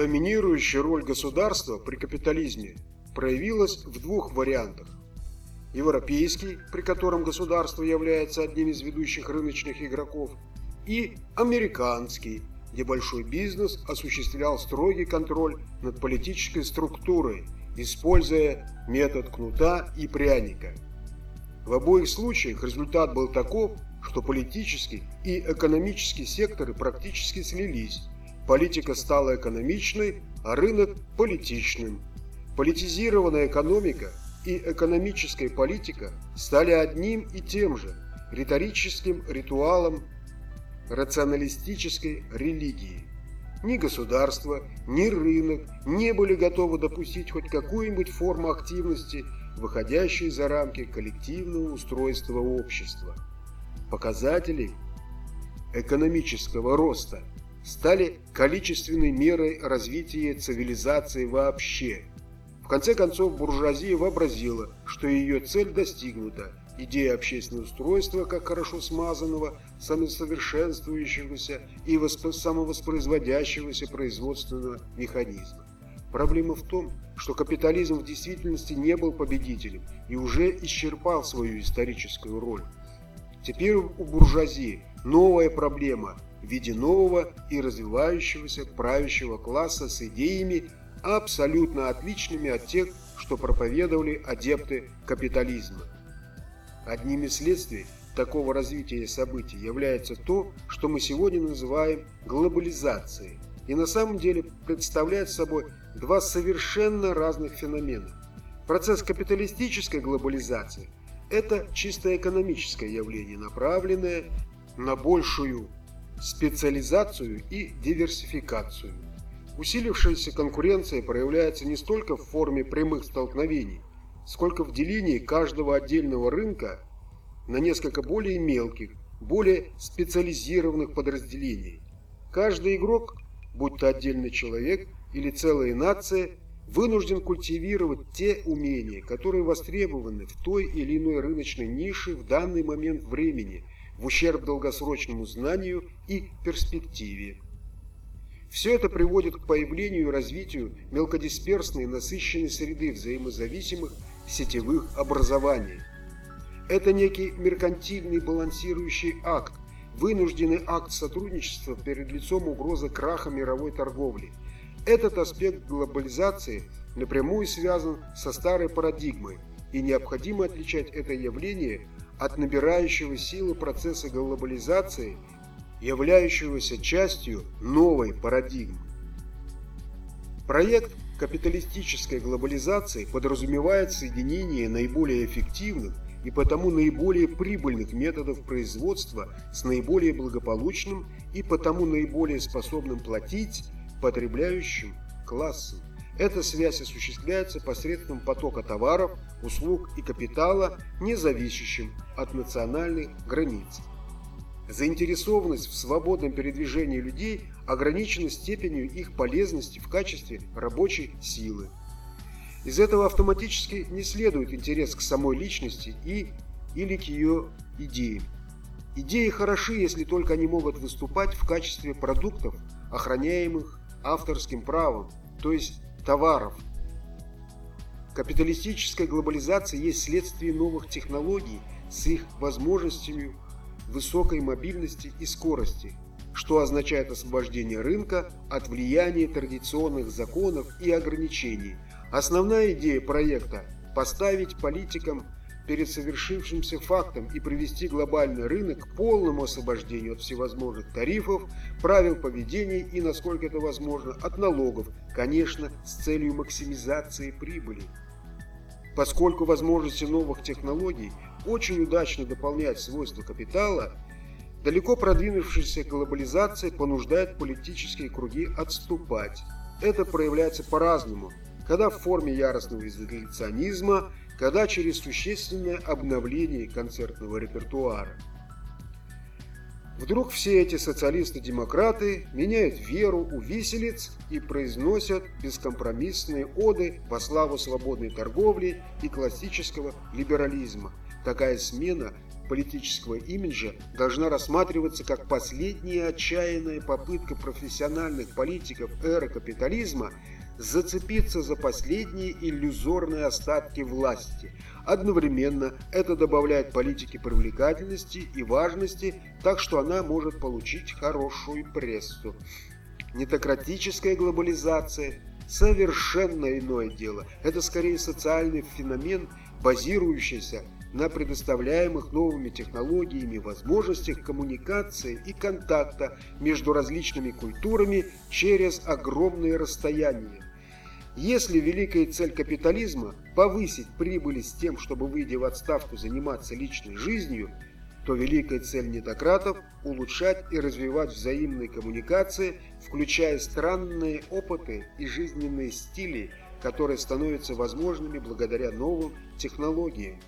Доминирующая роль государства при капитализме проявилась в двух вариантах. Европейский, при котором государство является одним из ведущих рыночных игроков, и американский, где большой бизнес осуществлял строгий контроль над политической структурой, используя метод кнута и пряника. В обоих случаях результат был таков, что политический и экономический секторы практически слились. Политика стала экономичной, а рынок – политичным. Политизированная экономика и экономическая политика стали одним и тем же – риторическим ритуалом рационалистической религии. Ни государство, ни рынок не были готовы допустить хоть какую-нибудь форму активности, выходящей за рамки коллективного устройства общества. Показатели экономического роста стали количественной мерой развития цивилизации вообще. В конце концов, буржуазия вообразила, что ее цель достигнута, идея общественного устройства как хорошо смазанного, самосовершенствующегося и самовоспроизводящегося производственного механизма. Проблема в том, что капитализм в действительности не был победителем и уже исчерпал свою историческую роль. Теперь у буржуазии новая проблема в виде нового и развивающегося правящего класса с идеями, абсолютно отличными от тех, что проповедовали адепты капитализма. Одним из следствий такого развития событий является то, что мы сегодня называем глобализацией, и на самом деле представляет собой два совершенно разных феномена. Процесс капиталистической глобализации – это чисто экономическое явление, направленное на большую специализацию и диверсификацию. Усилившаяся конкуренция проявляется не столько в форме прямых столкновений, сколько в делении каждого отдельного рынка на несколько более мелких, более специализированных подразделений. Каждый игрок, будь то отдельный человек или целая нация, вынужден культивировать те умения, которые востребованы в той или иной рыночной нише в данный момент времени, в ущерб долгосрочному знанию и перспективе. Все это приводит к появлению и развитию мелкодисперсной насыщенной среды взаимозависимых сетевых образований. Это некий меркантильный балансирующий акт, вынужденный акт сотрудничества перед лицом угрозы краха мировой торговли – этот аспект глобализации напрямую связан со старой парадигмой, и необходимо отличать это явление от набирающего силы процесса глобализации, являющегося частью новой парадигмы. Проект капиталистической глобализации подразумевает соединение наиболее эффективных и потому наиболее прибыльных методов производства с наиболее благополучным и потому наиболее способным платить потребляющим классом. Эта связь осуществляется посредством потока товаров, услуг и капитала, не зависящим от национальных границ. Заинтересованность в свободном передвижении людей ограничена степенью их полезности в качестве рабочей силы. Из этого автоматически не следует интерес к самой личности и или к ее идеям. Идеи хороши, если только они могут выступать в качестве продуктов, охраняемых авторским правом, то есть товаров. Капиталистическая глобализация есть следствие новых технологий с их возможностями высокой мобильности и скорости, что означает освобождение рынка от влияния традиционных законов и ограничений. Основная идея проекта – поставить политикам перед совершившимся фактом и привести глобальный рынок к полному освобождению от всевозможных тарифов, правил поведения и, насколько это возможно, от налогов, конечно, с целью максимизации прибыли. Поскольку возможности новых технологий очень удачно дополняют свойства капитала, далеко продвинувшаяся глобализация понуждает политические круги отступать. Это проявляется по-разному, когда в форме яростного изоляционизма, когда через существенное обновление концертного репертуара. Вдруг все эти социалисты-демократы меняют веру у виселиц и произносят бескомпромиссные оды во славу свободной торговли и классического либерализма. Такая смена политического имиджа должна рассматриваться как последняя отчаянная попытка профессиональных политиков эры капитализма зацепиться за последние иллюзорные остатки власти. Одновременно это добавляет политике привлекательности и важности, так что она может получить хорошую прессу. Нетократическая глобализация – совершенно иное дело. Это скорее социальный феномен, базирующийся на предоставляемых новыми технологиями возможностях коммуникации и контакта между различными культурами через огромные расстояния. Если великая цель капитализма – повысить прибыли с тем, чтобы, выйдя в отставку, заниматься личной жизнью, то великая цель нетократов – улучшать и развивать взаимные коммуникации, включая странные опыты и жизненные стили, которые становятся возможными благодаря новым технологиям.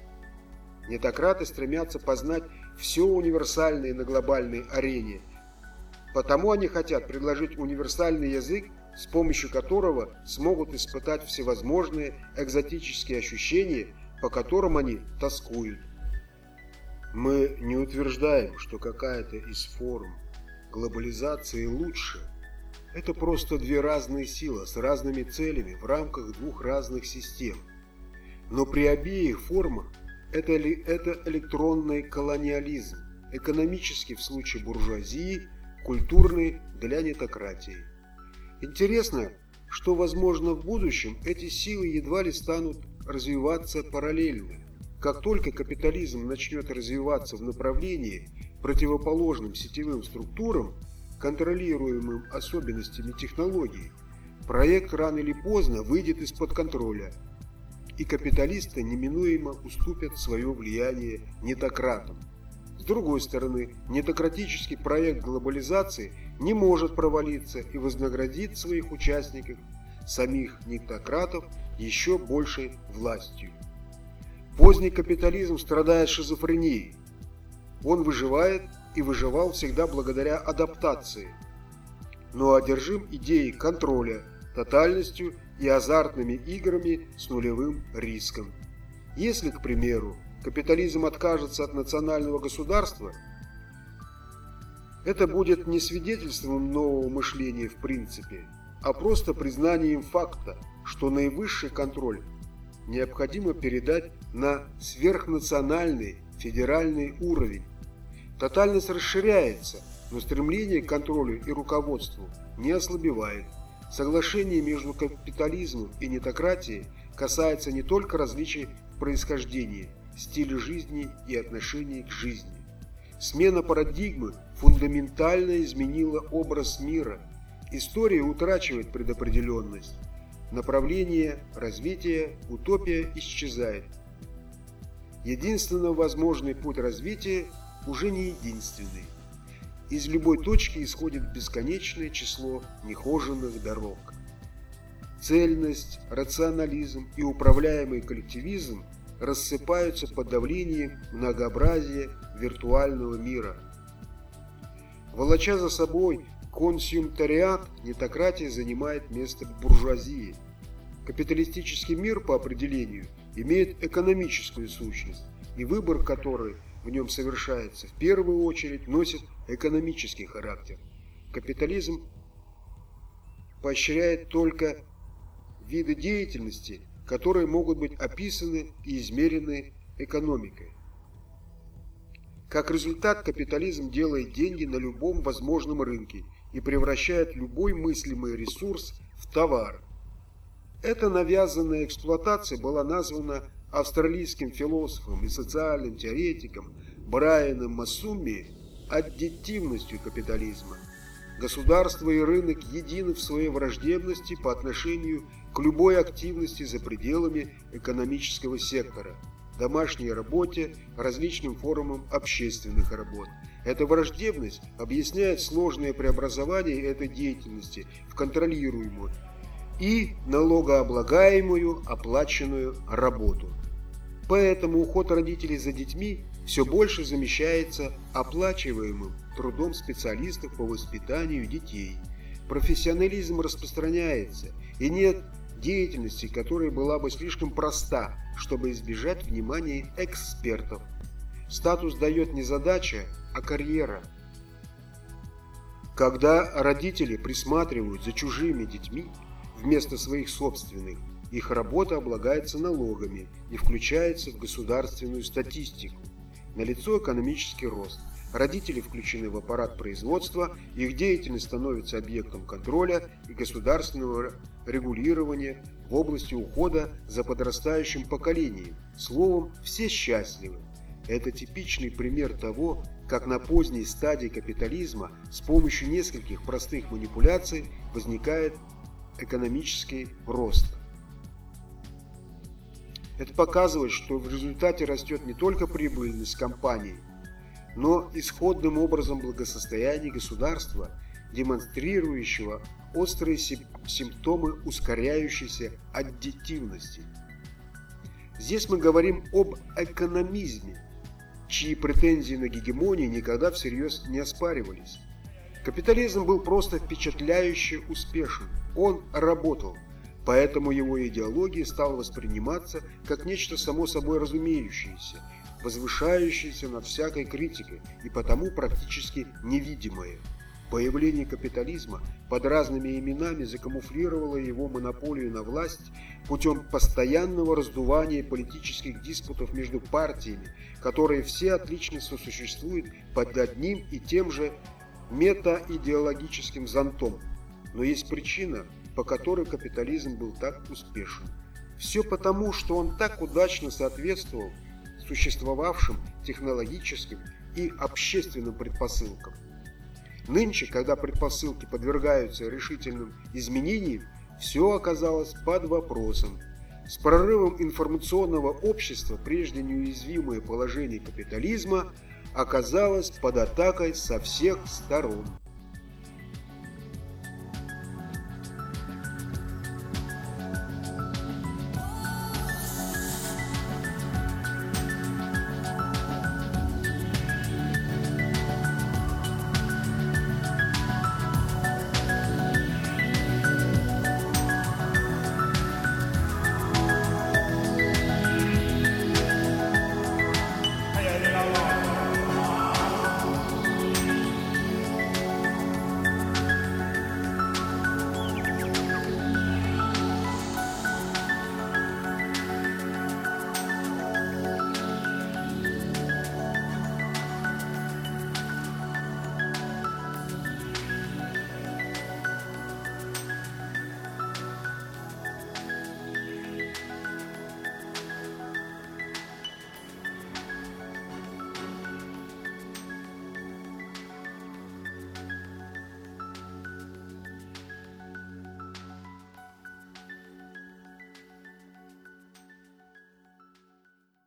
Нетократы стремятся познать все универсальное на глобальной арене, потому они хотят предложить универсальный язык, с помощью которого смогут испытать всевозможные экзотические ощущения, по которым они тоскуют. Мы не утверждаем, что какая-то из форм глобализации лучше. Это просто две разные силы с разными целями в рамках двух разных систем. Но при обеих формах это, это электронный колониализм, экономический в случае буржуазии, культурный для нетократии. Интересно, что, возможно, в будущем эти силы едва ли станут развиваться параллельно. Как только капитализм начнет развиваться в направлении, противоположным сетевым структурам, контролируемым особенностями технологий, проект рано или поздно выйдет из-под контроля, и капиталисты неминуемо уступят свое влияние нетократам. С другой стороны, нетократический проект глобализации не может провалиться и вознаградит своих участников, самих нетократов, еще большей властью. Поздний капитализм страдает шизофренией. Он выживает и выживал всегда благодаря адаптации, но одержим идеей контроля, тотальностью и азартными играми с нулевым риском. Если, к примеру, капитализм откажется от национального государства, это будет не свидетельством нового мышления в принципе, а просто признанием факта, что наивысший контроль необходимо передать на сверхнациональный федеральный уровень. Тотальность расширяется, но стремление к контролю и руководству не ослабевает. Соглашение между капитализмом и нетократией касается не только различий в происхождении – стиле жизни и отношении к жизни. Смена парадигмы фундаментально изменила образ мира. История утрачивает предопределенность. Направление развития, утопия исчезает. Единственно возможный путь развития уже не единственный. Из любой точки исходит бесконечное число нехоженных дорог. Цельность, рационализм и управляемый коллективизм – рассыпаются под давлением многообразия виртуального мира. Волоча за собой консюмтариат, нетократия занимает место буржуазии. Капиталистический мир по определению имеет экономическую сущность, и выбор которой в нем совершается в первую очередь носит экономический характер. Капитализм поощряет только виды деятельности, которые могут быть описаны и измерены экономикой. Как результат, капитализм делает деньги на любом возможном рынке и превращает любой мыслимый ресурс в товар. Эта навязанная эксплуатация была названа австралийским философом и социальным теоретиком Брайаном Массумми аддитивностью капитализма. Государство и рынок едины в своей враждебности по отношению к любой активности за пределами экономического сектора, домашней работе, различным формам общественных работ. Эта враждебность объясняет сложное преобразование этой деятельности в контролируемую и налогооблагаемую оплаченную работу. Поэтому уход родителей за детьми все больше замещается оплачиваемым трудом специалистов по воспитанию детей. Профессионализм распространяется, и нет деятельности, которая была бы слишком проста, чтобы избежать внимания экспертов. Статус дает не задача, а карьера. Когда родители присматривают за чужими детьми вместо своих собственных, их работа облагается налогами и включается в государственную статистику. Налицо экономический рост. Родители включены в аппарат производства, их деятельность становится объектом контроля и государственного регулирования в области ухода за подрастающим поколением. Словом, все счастливы. Это типичный пример того, как на поздней стадии капитализма с помощью нескольких простых манипуляций возникает экономический рост. Это показывает, что в результате растет не только прибыльность компании, но исходным образом благосостояние государства, демонстрирующего острые симптомы ускоряющейся аддитивности. Здесь мы говорим об экономизме, чьи претензии на гегемонию никогда всерьез не оспаривались. Капитализм был просто впечатляюще успешен. Он работал, поэтому его идеология стала восприниматься как нечто само собой разумеющееся, возвышающееся над всякой критикой и потому практически невидимое. Появление капитализма под разными именами закамуфлировало его монополию на власть путем постоянного раздувания политических диспутов между партиями, которые все отлично сосуществуют под одним и тем же метаидеологическим зонтом. Но есть причина, по которой капитализм был так успешен. Все потому, что он так удачно соответствовал существовавшим технологическим и общественным предпосылкам. Нынче, когда предпосылки подвергаются решительным изменениям, все оказалось под вопросом. С прорывом информационного общества прежде неуязвимое положение капитализма оказалось под атакой со всех сторон.